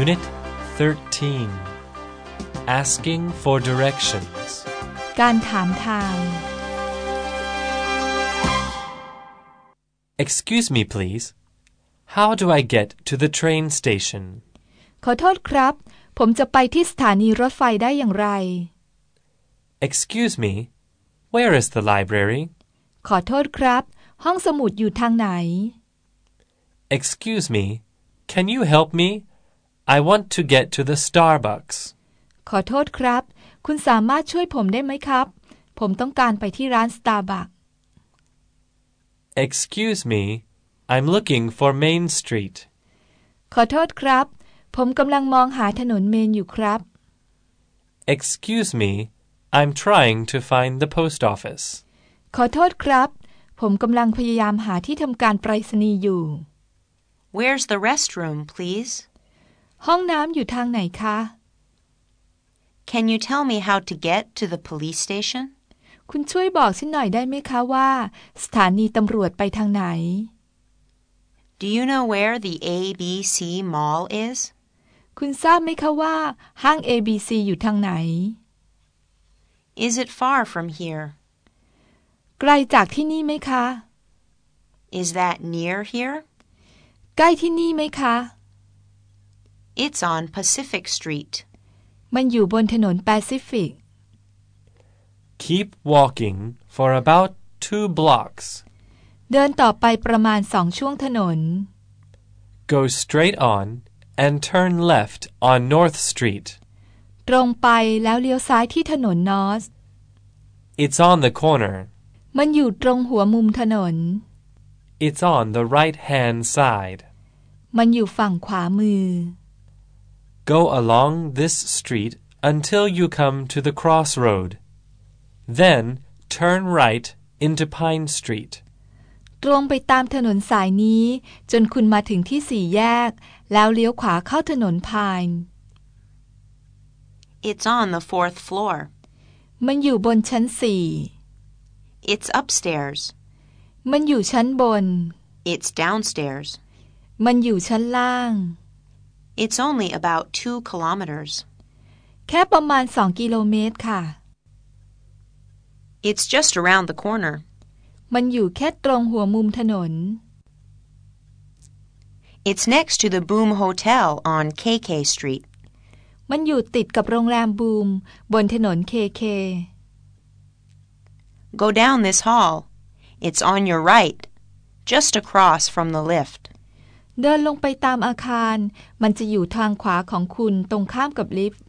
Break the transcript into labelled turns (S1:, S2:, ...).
S1: Unit 13 Asking for directions
S2: การถามทาง
S1: Excuse me please How do I get to the train station
S2: ขอโทษครับ ผมจะไปที่สถานีรถไฟได้อย่างไร
S1: Excuse me Where is the library
S2: ขอโทษครับ ห้องสมุดอยู่ทางไหน
S1: Excuse me Can you help me I want to get to the Starbucks
S2: ขอโทษครับ คุณสามารถช่วยผมได้ไหมครับ ผมต้องการไปที่ร้านสตาร์บัค
S1: Excuse me I'm looking for Main Street
S2: ขอโทษครับ ผมกำลังมองหาถนนเมนอยู่ครับ
S1: Excuse me I'm trying to find the post office
S2: ขอโทษครับ ผมกำลังพยายามหาที่ทำการไปรษณีย์อยู่
S3: Where's the restroom, please?
S2: ห้องน้ำอยู่ทางไหนคะ
S3: Can you tell me how to get to the police station?
S2: คุณช่วยบอกฉันหน่อยได้ไหมคะว่า สถานีตำรวจไปทางไหน
S3: Do you know where the ABC Mall is?
S2: คุณทราบไหมคะว่า ห้าง ABC อยู่ทางไหน
S3: Is it far from here?
S2: ไกลจากที่นี่ไหมคะ
S3: Is that near here?
S2: ใกล้ที่นี่ไหมคะ
S3: It's on Pacific Street.
S2: มันอยู่บนถนนแปซิฟิก
S1: Keep walking for about two blocks
S2: เดินต่อไปประมาณสองช่วงถนน
S1: Go straight on and turn left on North Street
S2: ตรงไปแล้วเลี้ยวซ้ายที่ถนนนอส
S1: It's on the corner
S2: มันอยู่ตรงหัวมุมถนน
S1: It's on the right hand side
S2: มันอยู่ฝั่งขวามือ
S1: Go along this street until you come to the crossroad. Then turn right into Pine Street.
S2: ตรงไปตามถนนสายนี้ จนคุณมาถึงที่สี่แยก แล้วเลี้ยวขวาเข้าถนนพาย
S3: It's on the fourth floor.
S2: มันอยู่บนชั้นสี่
S3: It's upstairs.
S2: มันอยู่ชั้นบน
S3: It's downstairs.
S2: มันอยู่ชั้นล่าง
S3: It's only about two kilometers.
S2: แค่ประมาณสองกิโลเมตรค่ะ
S3: It's just around the corner.
S2: มันอยู่แค่ตรงหัวมุมถนน
S3: It's next to the Boom Hotel on KK Street.
S2: มันอยู่ติดกับโรงแรมบูม บนถนนเคเค
S3: Go down this hall. It's on your right, just across from the lift.
S2: เดินลงไปตามอาคาร มันจะอยู่ทางขวาของคุณตรงข้ามกับลิฟต์